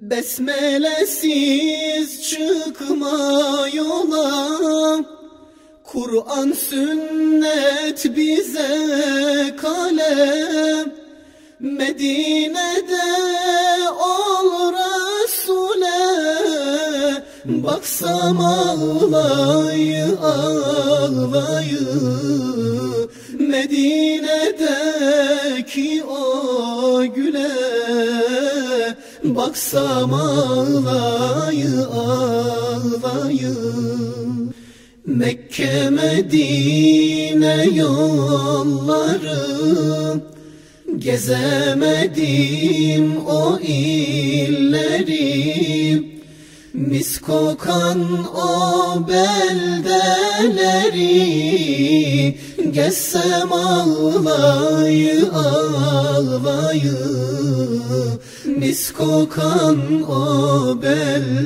Besmelesiz çıkma yola. Kur'an sünnet bize kalem. Medine'de ol Resul'e. Baksam ağlayı ağlayı Medine'deki o güle Baksam ağlayı ağlayı. Mekke Medine yolları Gezemedim o illeri Mis kokan o beldeleri Gezsem ağlayı ağlayı. Mis kokan o beldeleri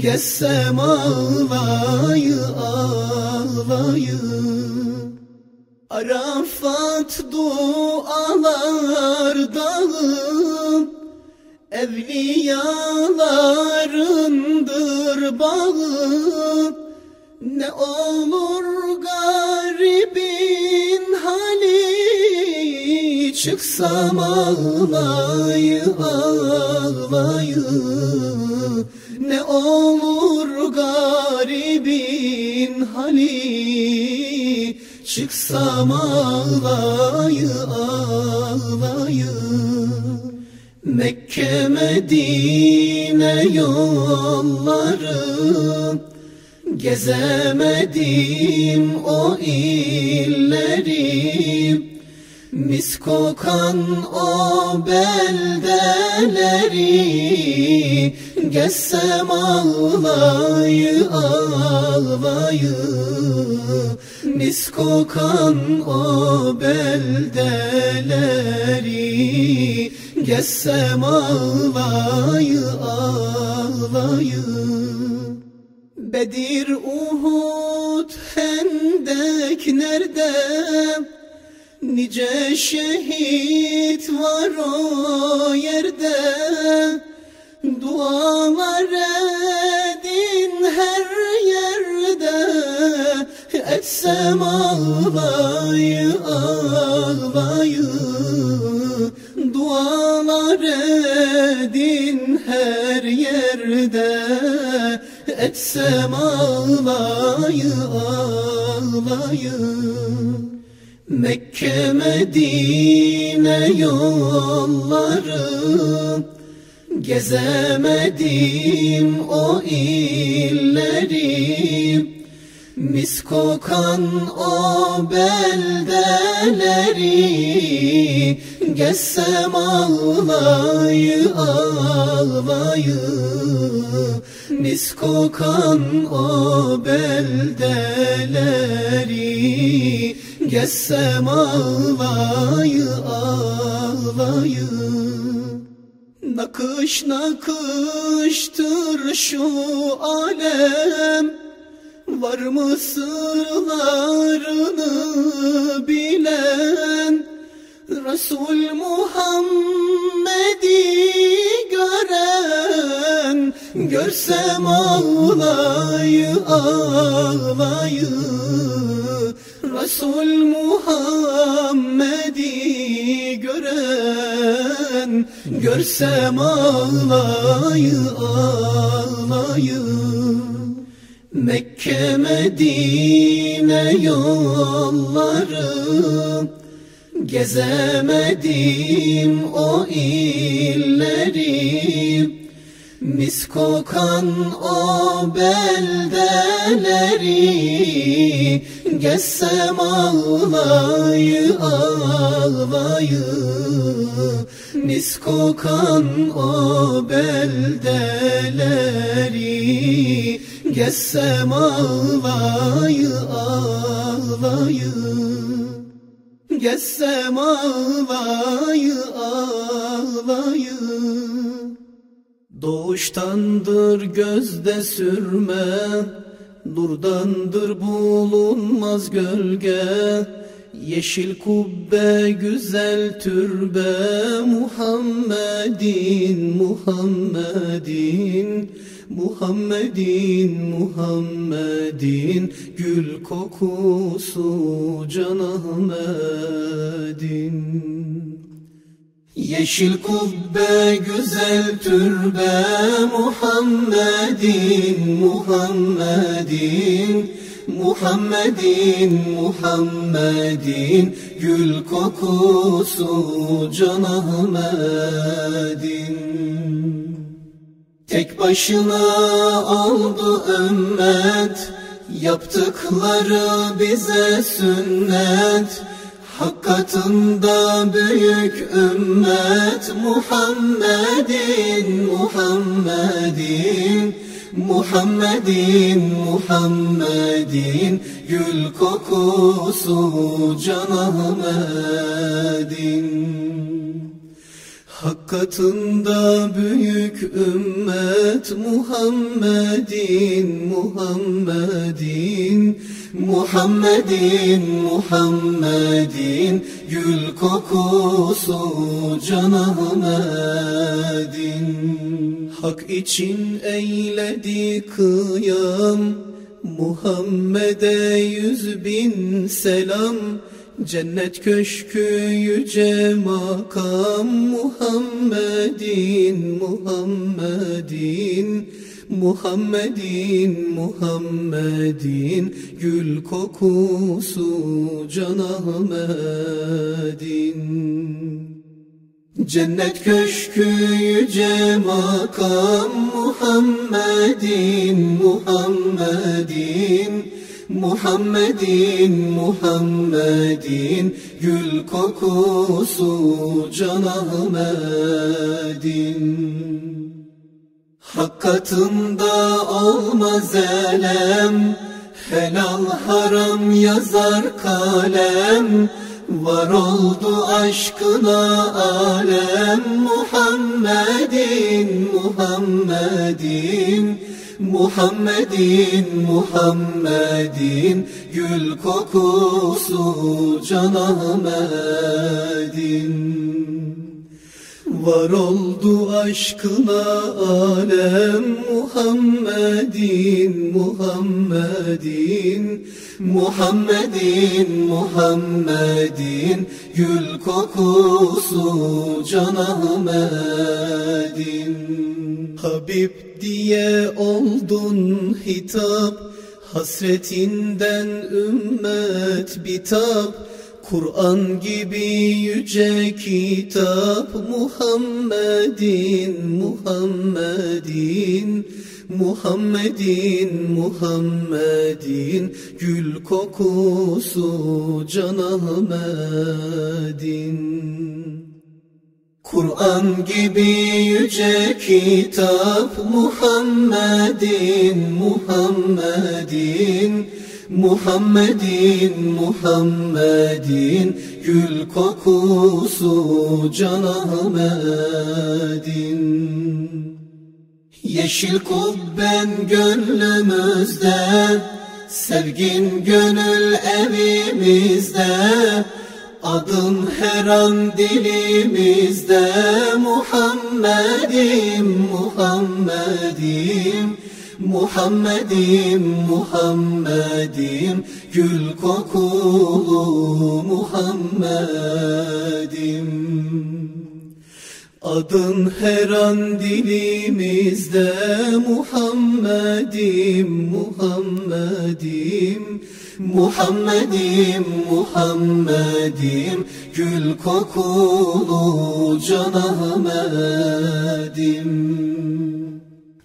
Gezsem ağlayı ağlayı. Arafat dualar dağı Evliyalarındır bağı Ne olur garibin hali Çıksam ağlayı ağlayı Ne olur garibin hali Çıksam ağlayı ağlayı Mekke Medine yolları Gezemedim o illeri Mis kokan o beldeleri Gezsem ağlayı ağlayı. Mis kokan o beldeleri Gezsem ağlayı ağlayı. Bedir, Uhud, Hendek nerede? Nice şehit var o yerde. Dualar edin her yerde. Etsem ağlayı ağlayı Dualar edin her yerde Etsem ağlayı ağlayı. Mekke Medine yolları Gezemedim o illeri Mis kokan o beldeleri Gezsem ağlayı ağlayı Mis kokan o beldeleri Gezsem ağlayı ağlayı Nakış nakıştır şu alem Var mı sırlarını bilen Resul Muhammed'i gören Görsem ağlayı ağlayı Resul Muhammed'i gören Görsem ağlayı ağlayı Mekke Medine yolları Gezemedim o illeri. Mis kokan o beldeleri. Gezsem ağlayı ağlayı. Mis kokan o beldeleri Gezsem ağlayı ağlayı. Gezsem ağlayı ağlayı. Doğuştandır gözde sürme Nurdandır bulunmaz gölge. Yeşil kubbe güzel türbe Muhammedin Muhammedin Muhammedin Muhammedin. Gül kokusu Can Ahmet'in Yeşil kubbe güzel türbe Muhammedin Muhammedin. Muhammedin Muhammedin. Gül kokusu Can Ahmet'in Tek başına oldu ümmet. Yaptıkları bize sünnet. Hak katında büyük ümmet. Muhammedin, Muhammedin. Muhammedin, Muhammedin. Gül kokusu Can Ahmet'in Hak katında büyük ümmet Muhammedin, Muhammedin Muhammedin, Muhammedin. Gül kokusu Can Ahmet'in Hak için eyledi kıyam Muhammed'e yüz bin selam Cennet köşkü yüce makam Muhammedin, Muhammedin Muhammedin, Muhammedin. Gül kokusu Can Ahmet'in Cennet köşkü yüce makam Muhammedin, Muhammedin Muhammedin, Muhammedin Gül kokusu Can Ahmet'in Hak katında olmaz elem Helal haram yazar kalem. Var oldu aşkına alem Muhammedin, Muhammedin Muhammedin, Muhammedin Gül kokusu Can Ahmet'in Var oldu aşkına alem Muhammedin, Muhammedin Muhammedin, Muhammedin. Gül kokusu Can Ahmet'in Habib diye oldun hitap Hasretinden ümmet bitap Kur'an gibi yüce kitap Muhammedin, Muhammedin Muhammedin, Muhammedin Gül kokusu Can Ahmet'in Kur'an gibi yüce kitap Muhammedin, Muhammedin Muhammedin, Muhammedin Gül kokusu Can Ahmet'in. Yeşil kubben gönlümüzde Sevgin gönül evimizde. Adın her an dilimizde Muhammed'im, Muhammed'im Muhammed'im, Muhammed'im. Gül kokulu Muhammed'im. Adın her an dilimizde Muhammed'im, Muhammed'im. Muhammed'im, Muhammed'im. Gül kokulu Can Ahmet'im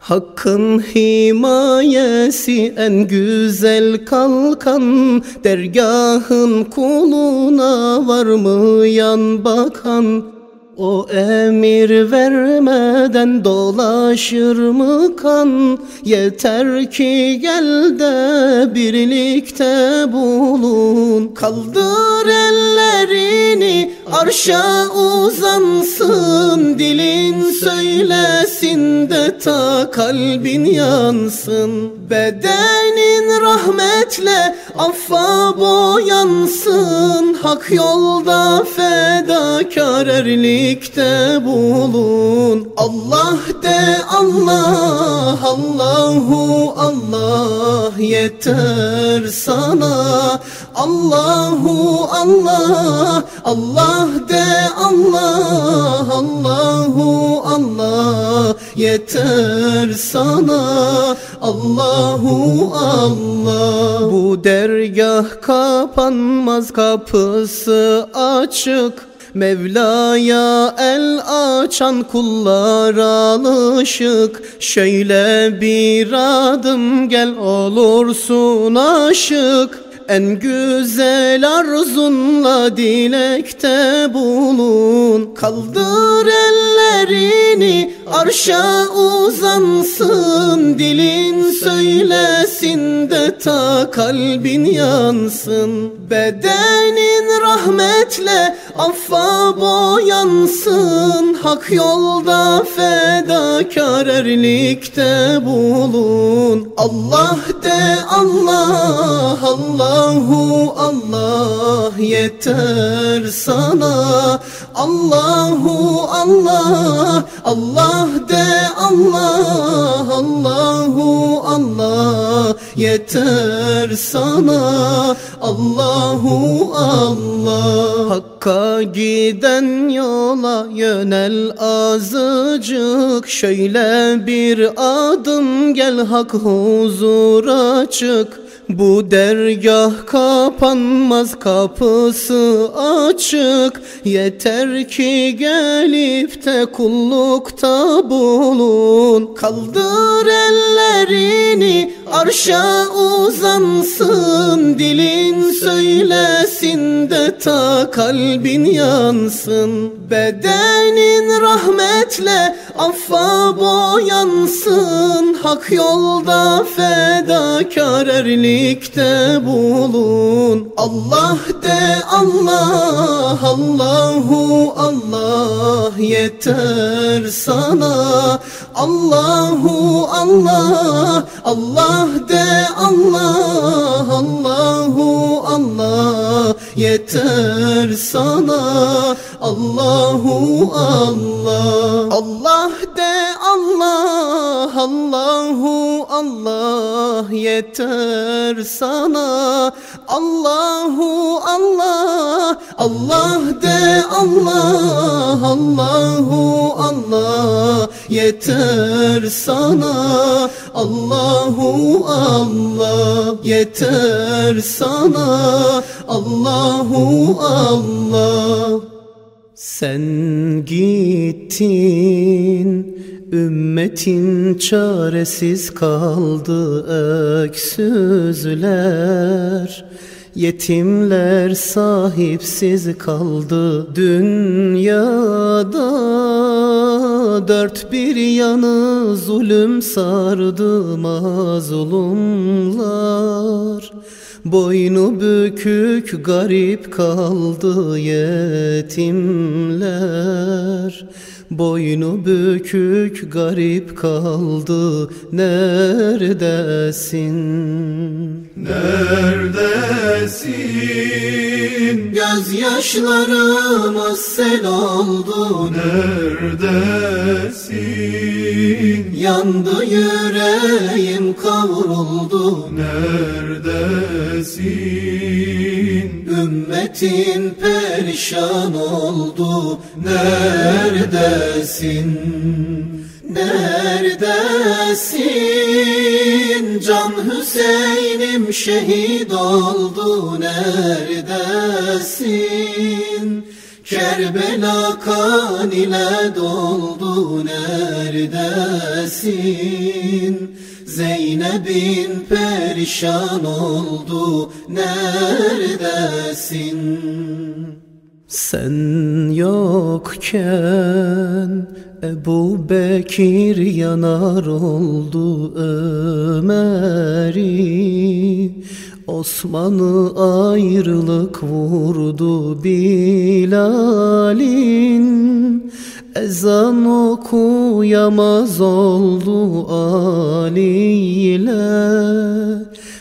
Hakkın himayesi en güzel kalkan Dergahın kuluna var mı yan bakan. O emir vermeden dolaşır mı kan? Yeter ki gel de birlikte bulun. Kaldır ellerini arşa uzansın Dilin söylesin de ta kalbin yansın. Bedenin rahmetle Affa boyansın. Hak yolda fedakar erlikte bulun. Allah de Allah Allahu Allah yeter sana Allahu Allah Allah de Allah Allahu Allah yeter sana. Allahu Allah. Bu dergah kapanmaz kapısı açık. Mevla'ya el açan kullar alışık. Şöyle bir adım gel olursun aşık en güzel arzunla dilekte bulun. Kaldır ellerini arşa uzansın. Dilin söylesin de ta kalbin yansın. Bedenin rahmetle affa boyansın. Hak yolda fedakar erlikte bulun. Allah de Allah Allah Allahu Allah yeter sana Allahu Allah Allah de Allah Allahu Allah yeter sana. Allahu Allah. Hakka giden yola yönel azıcık. Şöyle bir adım gel hak huzura çık bu dergah kapanmaz kapısı açık. Yeter ki gelip de kullukta bulun. Kaldır ellerini arşa uzansın. Dilin söylesin de ta kalbin yansın. Bedenin rahmetle affa boyansın. Hak yolda fedakar erli birlikte bulun. Allah de Allah Allahu Allah yeter sana. Allahu Allah Allah de Allah Allahu Allah yeter sana. Allahu Allah Allah Allahu Allah yeter sana. Allahu Allah Allah de Allah. Allahu Allah yeter sana. Allahu Allah yeter sana. Allahu Allah. Sen gittin Ümmetin çaresiz kaldı öksüzler. Yetimler sahipsiz kaldı dünyada. Dört bir yanı zulüm sardı mazlumlar Boynu bükük garip kaldı yetimler Boynu bükük garip kaldı Neredesin? Neredesin? Gözyaşlarımız sel oldu Neredesin? Yandı yüreğim kavruldu Neredesin? Ümmetin perişan oldu Neredesin? Neredesin? Can Hüseyin'im şehit oldu Neredesin? Kerbela kan ile doldu Neredesin? Zeynep'in perişan oldu. Neredesin? Sen yokken Ebu Bekir yanar oldu Ömer'i. Osman'ı ayrılık vurdu Bilal'in Ezan okuyamaz oldu Ali ile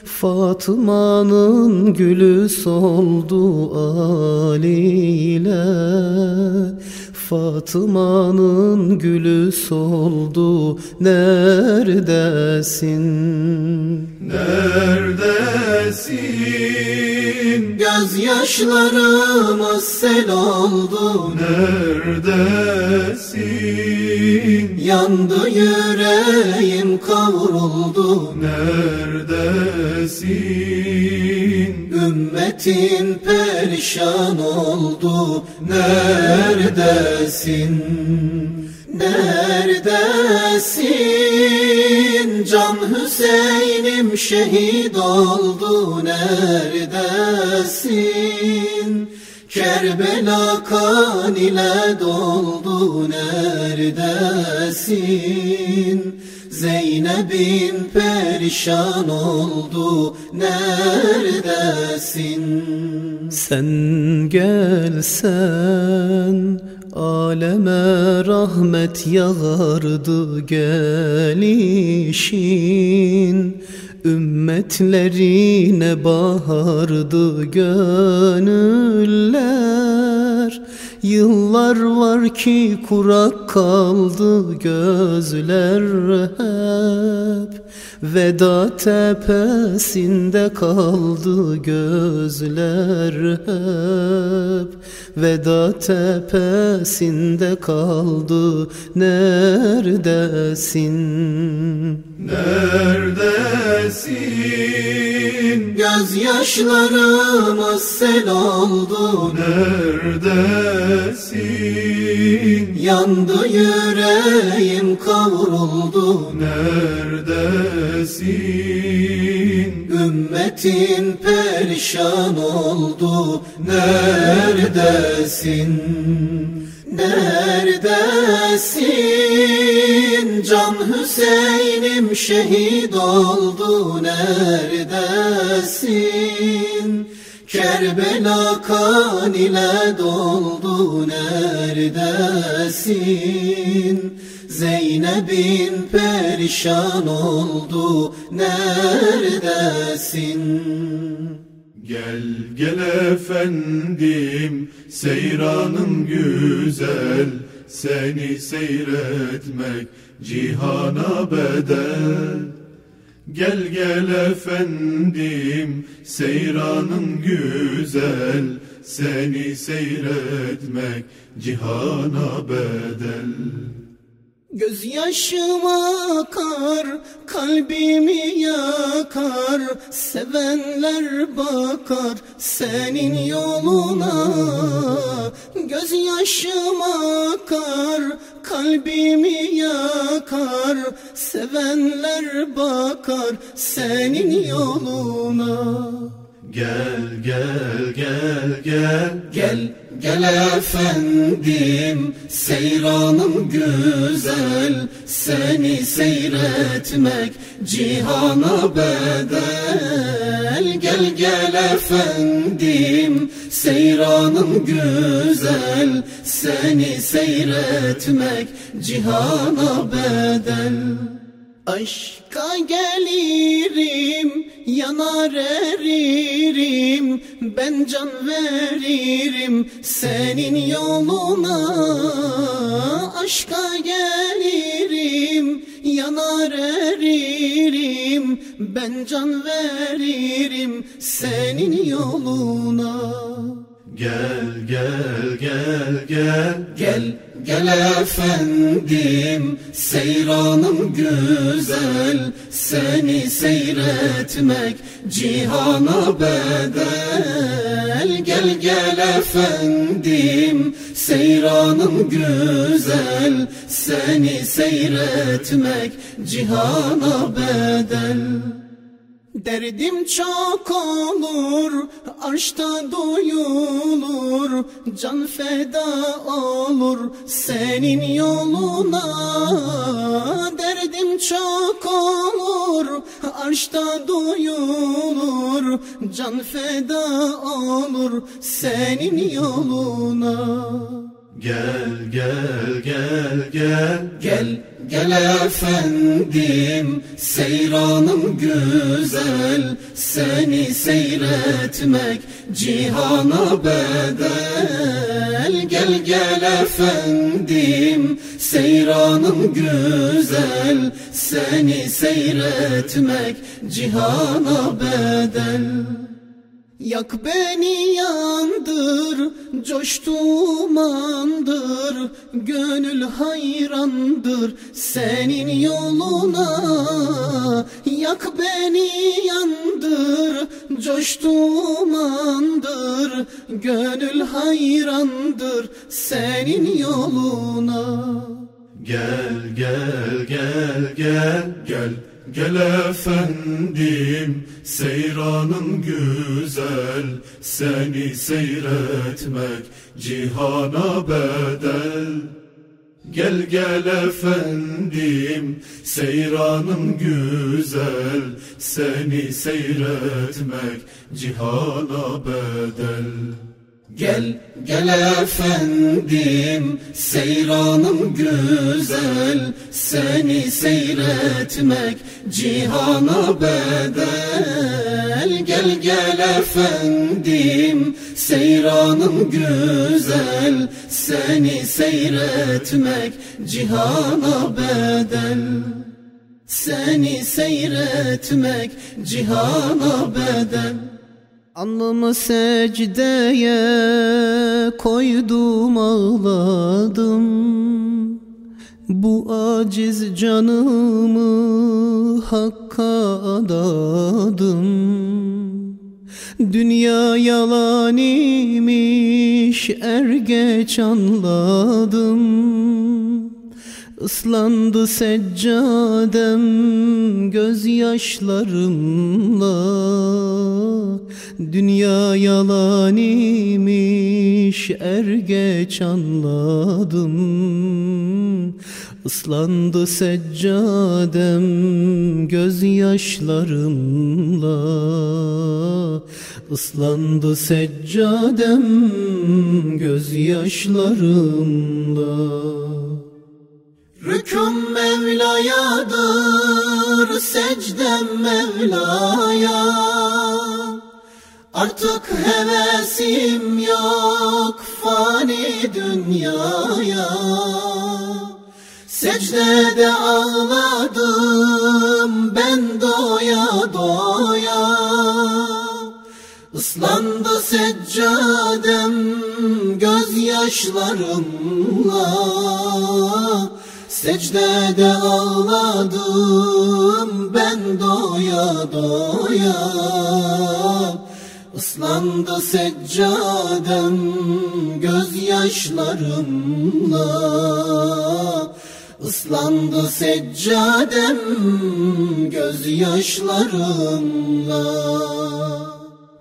Fatıma'nın gülü soldu Ali ile Fatıma'nın gülü soldu neredesin? Neredesin? Gözyaşlarıma sel oldu Neredesin? Yandı yüreğim kavruldu Neredesin? Ümmetin perişan oldu Neredesin? Neredesin? Can Hüseyin'im şehit oldu Neredesin? Kerbela kan ile doldu Neredesin? Zeynep'in perişan oldu neredesin? Sen gelsen aleme rahmet yağardı gelişin. Ümmetlerine bahardı gönüller. Yıllar var ki kurak kaldı gözler hep Veda tepesinde kaldı gözler hep Veda tepesinde kaldı neredesin? Neredesin? Gözyaşlarıma sel oldu Neredesin? Yandı yüreğim kavruldu Neredesin? Ümmetin perişan oldu Neredesin? Neredesin? Can Hüseyin'im şehit oldu Neredesin? Kerbela kan ile doldu Neredesin? Zeynep'in perişan oldu. Neredesin? Gel gel efendim seyranım güzel. Seni seyretmek cihana bedel. Gel gel efendim seyranım güzel. Seni seyretmek cihana bedel Gözyaşım akar, kalbimi yakar Sevenler bakar senin yoluna. Gözyaşım akar, kalbimi yakar Sevenler bakar senin yoluna. Gel gel gel gel. Gel gel efendim seyranım güzel. Seni seyretmek cihana bedel. Gel gel efendim seyranım güzel. Seni seyretmek cihana bedel Aşka gelirim, yanar eririm. Ben can veririm senin yoluna. Aşka gelirim, yanar eririm. Ben can veririm senin yoluna Gel gel gel gel. Gel gel efendim seyranım güzel. Seni seyretmek cihana bedel. Gel gel efendim seyranım güzel. Seni seyretmek cihana bedel Derdim çok olur, aşkta duyulur, can feda olur senin yoluna. Derdim çok olur, aşkta duyulur, can feda olur senin yoluna. Gel gel gel gel Gel gel efendim seyranım güzel. Seni seyretmek cihana bedel. Gel gel efendim seyranım güzel. Seni seyretmek cihana bedel Yak beni yandır, coştumandır, gönül hayrandır senin yoluna. Yak beni yandır, coştumandır, gönül hayrandır senin yoluna. Gel gel gel gel gel Gel efendim seyranın güzel Seni seyretmek cihana bedel. Gel gel efendim seyranın güzel Seni seyretmek cihana bedel Gel gel efendim seyranım güzel. Seni seyretmek cihana bedel. Gel gel efendim seyranım güzel. Seni seyretmek cihana bedel. Seni seyretmek cihana bedel Alnımı secdeye koydum ağladım. Bu aciz canımı hakka adadım. Dünya yalan imiş er geç anladım. Islandı seccadem gözyaşlarımla Dünya yalan imiş er geç anladım. Islandı seccadem gözyaşlarımla. Islandı seccadem gözyaşlarımla. Rüküm Mevla'yadır, secdem Mevla'ya Artık hevesim yok fani dünyaya. Secdede ağladım ben doya doya. Islandı seccadem gözyaşlarımla. Secdede ağladım ben doya doya Islandı seccadem gözyaşlarımla. Islandı seccadem gözyaşlarımla.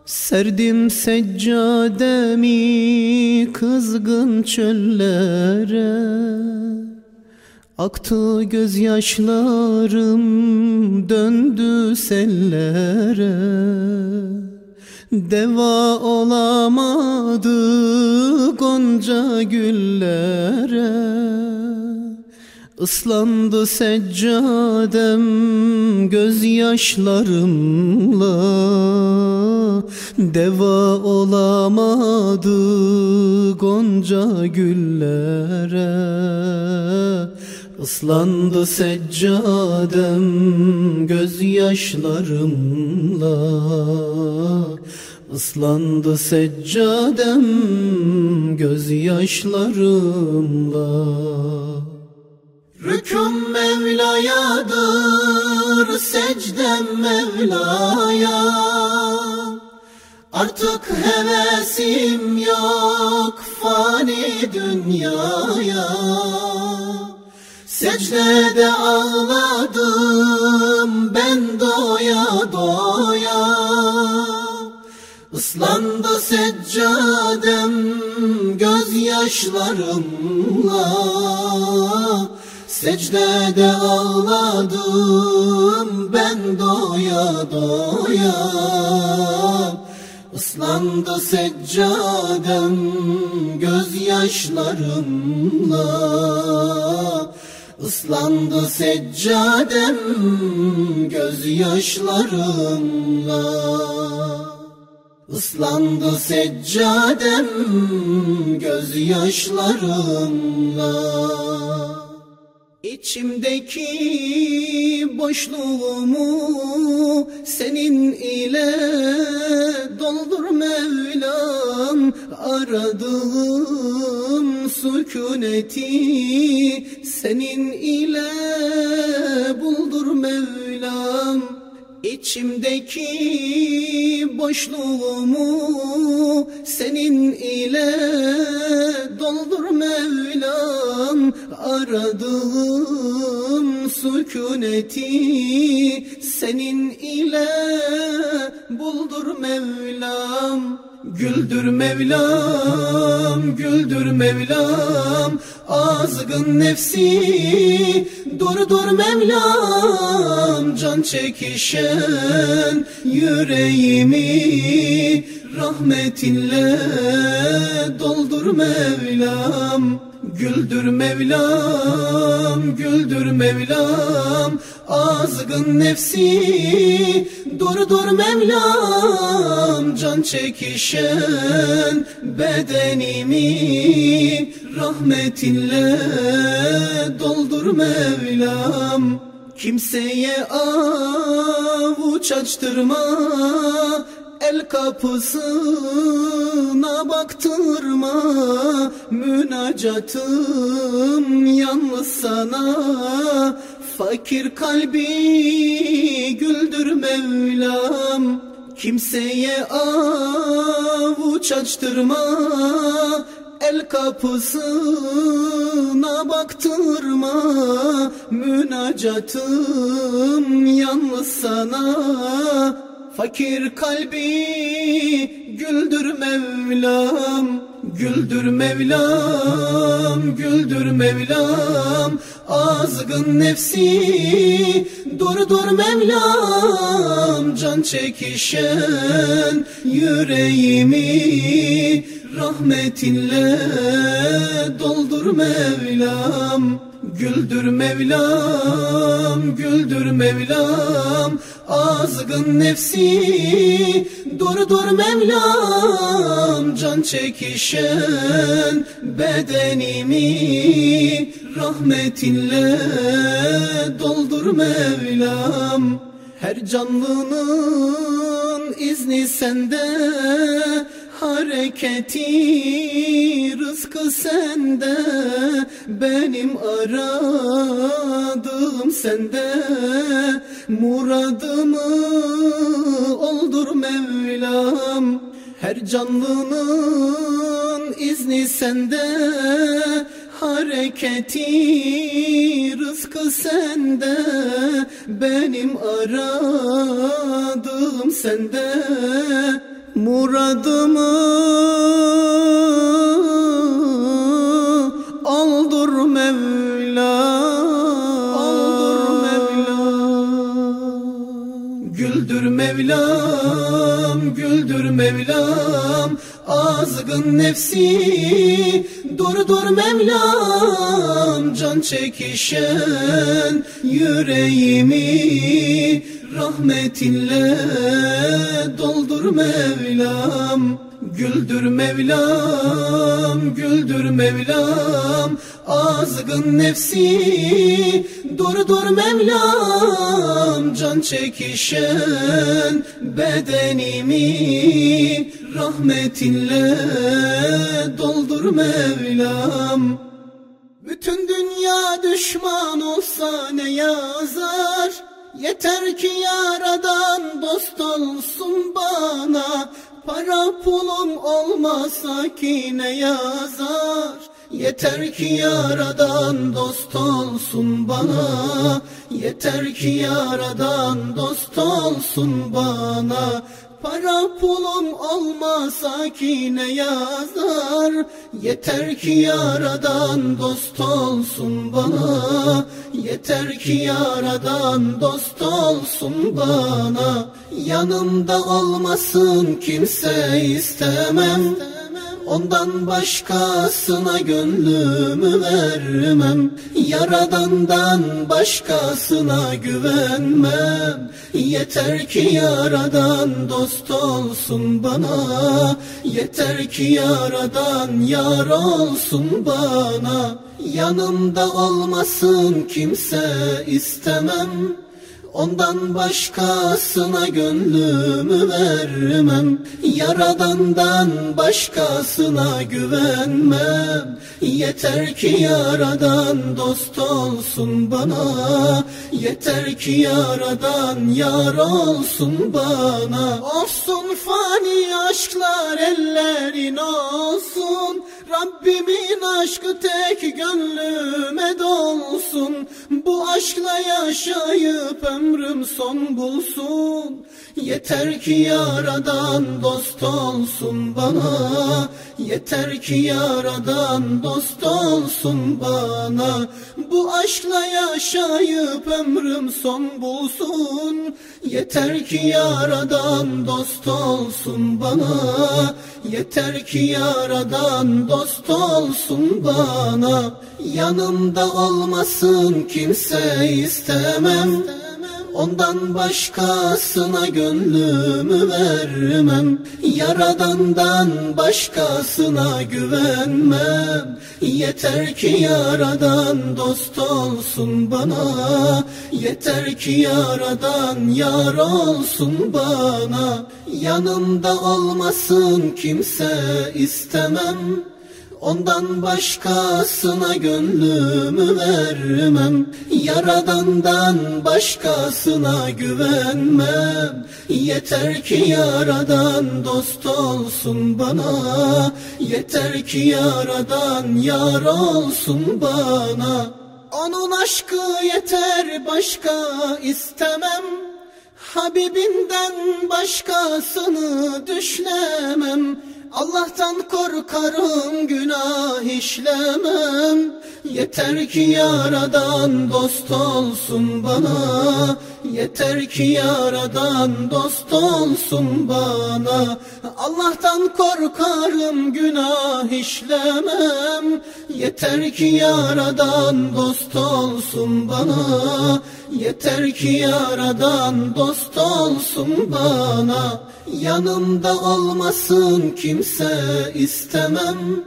Serdim seccademi kızgın çöllere. Aktı gözyaşlarım döndü sellere Deva olamadı gonca güllere. Islandı seccadem gözyaşlarımla. Deva olamadı gonca güllere. Islandı seccadem gözyaşlarımla Islandı seccadem gözyaşlarımla Rüküm Mevla'yadır, secdem Mevla'ya Artık hevesim yok fani dünyaya. Secdede ağladım seccadem gözyaşlarımla Secdede ağladım ben doya doya. Islandı seccadem gözyaşlarımla. Islandı seccadem gözyaşlarımla Islandı seccadem gözyaşlarımla. İçimdeki boşluğumu senin ile doldur Mevlam. Aradığım sükuneti senin ile buldur Mevlam İçimdeki boşluğumu senin ile doldur Mevlam. Aradığım sükuneti senin ile buldur Mevlam Güldür Mevlam, güldür Mevlam Azgın nefsi durdur Mevlam Can çekişen yüreğimi Rahmetinle doldur Mevlam Güldür Mevlam, güldür Mevlam. Azgın nefsi durdur Mevlam. Can çekişen bedenimi Rahmetinle doldur Mevlam. Kimseye avuç açtırma El kapısına baktırma Münacatım yalnız sana. Fakir kalbi güldür Mevlam Kimseye avuç açtırma. El kapısına baktırma Münacatım yalnız sana Fakir kalbi güldür Mevlam Güldür Mevlam, güldür Mevlam. Azgın nefsi durdur Mevlam Can çekişen yüreğimi Rahmetinle doldur Mevlam Güldür Mevlam, güldür Mevlam. Azgın nefsi durdur Mevlam. Can çekişen bedenimi Rahmetinle doldur Mevlam. Her canlının izni sende Hareketi rızkı sende. Benim aradığım sende. Muradımı oldur Mevlam. Her canlının izni sende. Hareketi rızkı sende. Benim aradığım sende Muradımı aldır Mevla. Aldır Mevla. Güldür Mevlam Güldür Mevlam Azgın nefsi durdur Mevlam Can çekişen yüreğimi Rahmetinle doldur Mevlam. Güldür Mevlam, güldür Mevlam Azgın nefsi durdur Mevlam Can çekişen bedenimi Rahmetinle doldur Mevlam. Bütün dünya düşman olsa ne yazar? Yeter ki yaradan dost olsun bana. Para pulum olmasa ki ne yazar Yeter ki yaradan dost olsun bana. Yeter ki yaradan dost olsun bana. Para pulum olmasa ki ne yazar? Yeter ki yaradan dost olsun bana. Yeter ki yaradan dost olsun bana. Yanımda olmasın kimse istemem Ondan başkasına gönlümü vermem. Yaradandan başkasına güvenmem. Yeter ki yaradan dost olsun bana. Yeter ki yaradan yar olsun bana. Yanımda olmasın kimse istemem Ondan başkasına gönlümü vermem. Yaradandan başkasına güvenmem. Yeter ki yaradan dost olsun bana. Yeter ki yaradan yar olsun bana. Olsun fani aşklar ellerin olsun Rabbimin aşkı tek gönlüme dolsun. Bu aşkla yaşayıp ömrüm son bulsun. Yeter ki yaradan dost olsun bana. Yeter ki yaradan dost olsun bana. Bu aşkla yaşayıp ömrüm son bulsun. Yeter ki yaradan dost olsun bana Yeter ki yaradan dost olsun bana. Yanımda olmasın kimse istemem Ondan başkasına gönlümü vermem. Yaradandan başkasına güvenmem. Yeter ki yaradan dost olsun bana. Yeter ki yaradan yar olsun bana. Yanımda olmasın kimse istemem Ondan başkasına gönlümü vermem. Yaradandan başkasına güvenmem. Yeter ki yaradan dost olsun bana. Yeter ki yaradan yar olsun bana. Onun aşkı yeter başka istemem. Habibinden başkasını düşlemem Allah'tan korkarım günah işlemem. Yeter ki yaradan dost olsun bana Yeter ki yaradan dost olsun bana. Allah'tan korkarım günah işlemem. Yeter ki yaradan dost olsun bana. Yeter ki yaradan dost olsun bana. Yanımda olmasın kimse istemem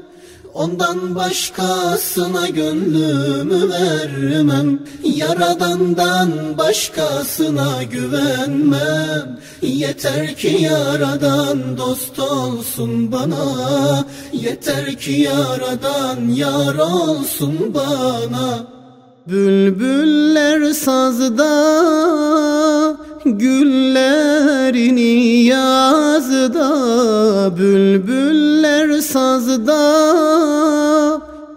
Ondan başkasına gönlümü vermem. Yaradandan başkasına güvenmem. Yeter ki yaradan dost olsun bana. Yeter ki yaradan yar olsun bana. Bülbüller sazda Güllerini yazda Bülbüller sazda.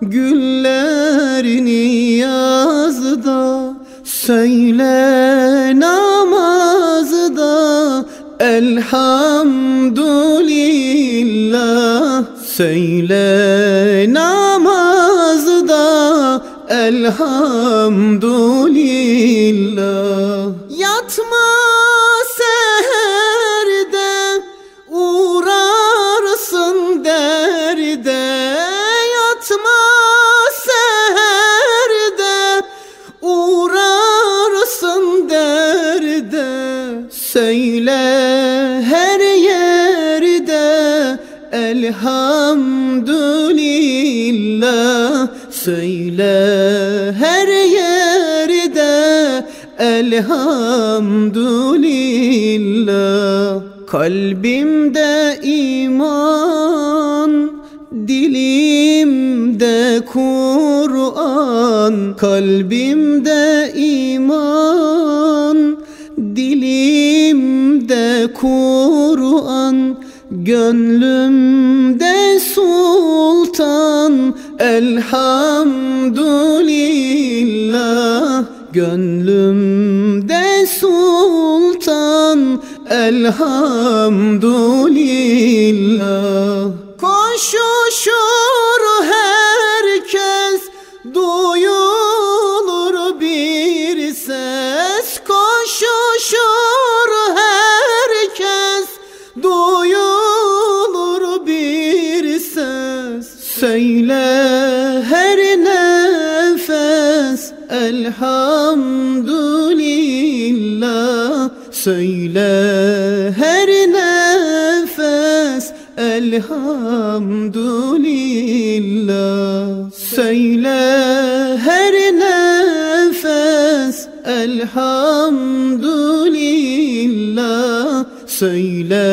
Güllerini yazda Söyle namazda. Elhamdülillah Söyle namazda. Elhamdülillah Söyle her yerde elhamdülillah. Söyle her yerde elhamdülillah. Kalbimde iman Dilimde Kur'an. Kalbimde iman Dilimde Kur'an Gönlümde sultan. Elhamdülillah Gönlümde sultan. Elhamdülillah. Koşuşur elhamdülillah Söyle her nefes elhamdülillah Söyle her nefes elhamdülillah Söyle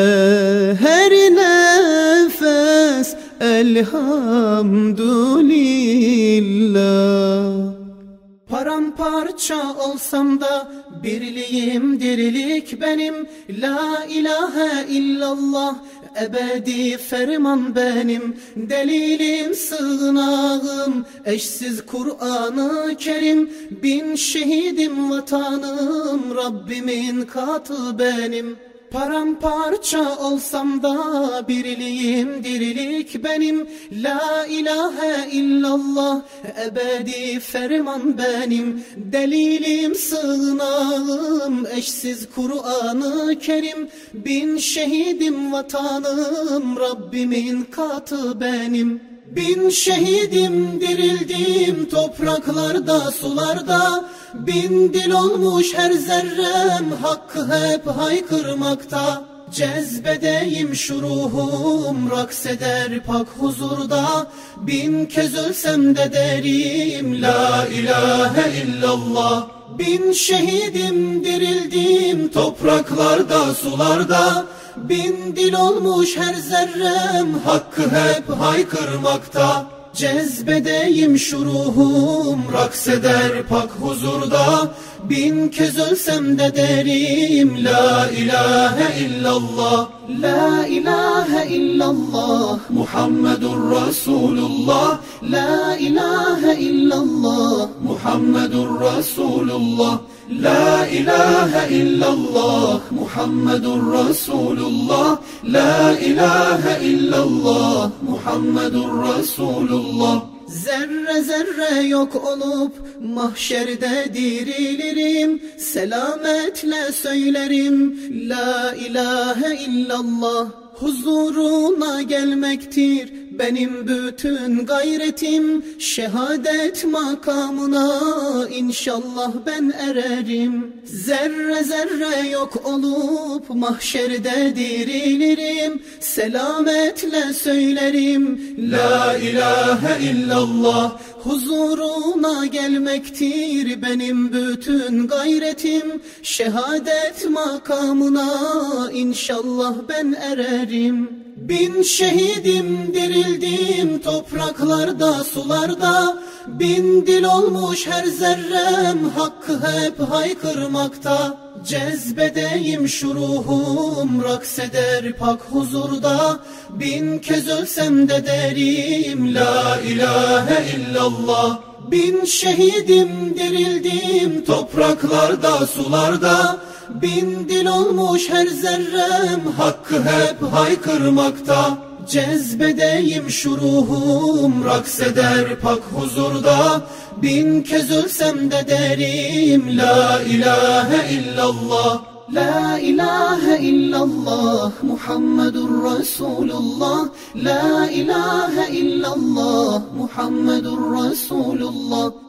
her nefes elhamdülillah Paramparça olsam da birliğim dirilik benim. La ilahe illallah ebedi ferman benim. Delilim sığınağım eşsiz Kur'an-ı Kerim. Bin şehidim vatanım Rabbimin katı benim Paramparça olsam da birliğim dirilik benim. La ilahe illallah ebedi ferman benim. Delilim sığınağım eşsiz Kur'an-ı Kerim. Bin şehidim vatanım Rabbimin katı benim Bin şehidim dirildim topraklarda sularda. Bin dil olmuş her zerrem hakkı hep haykırmakta Cezbedeyim şu ruhum rakseder pak huzurda. Bin kez ölsem de derim la ilahe illallah. Bin şehidim dirildim topraklarda sularda. Bin dil olmuş her zerrem hakkı hep haykırmakta Cezbedeyim şu ruhum rakseder pak huzurda. Bin kez ölsem de derim La ilahe illallah La ilahe illallah Muhammedur Resulullah La ilahe illallah Muhammedur Resulullah La ilahe illallah Muhammedur Resulullah. La ilahe illallah Muhammedur Resulullah. Zerre zerre yok olup mahşerde dirilirim. Selametle söylerim. La ilahe illallah Huzuruna gelmektir benim bütün gayretim Şehadet makamına. İnşallah ben ererim. Zerre zerre yok olup mahşerde dirilirim. Selametle söylerim. La ilahe illallah Huzuruna gelmektir benim bütün gayretim. Şehadet makamına inşallah ben ererim. Bin şehidim dirildim topraklarda sularda. Bin dil olmuş her zerrem hakkı hep haykırmakta Cezbedeyim şu ruhum rakseder pak huzurda. Bin kez ölsem de derim la ilahe illallah. Bin şehidim dirildim topraklarda sularda. Bin dil olmuş her zerrem hakkı hep haykırmakta Cezbedeyim şu ruhum rakseder pak huzurda. Bin kez ölsem de derim la ilahe illallah La ilahe illallah Muhammedur Resulullah La ilahe illallah Muhammedur Resulullah